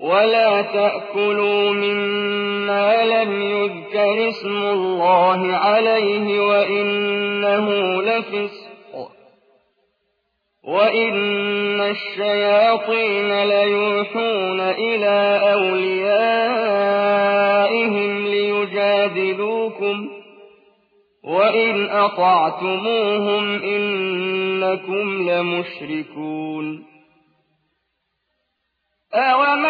ولا تأكلوا مما لم يذكر اسم الله عليه وإنه لفسق وإن الشياطين ليوحون إلى أوليائهم ليجادلوكم وإن أطعتموهم إنكم لمشركون أَوَمَن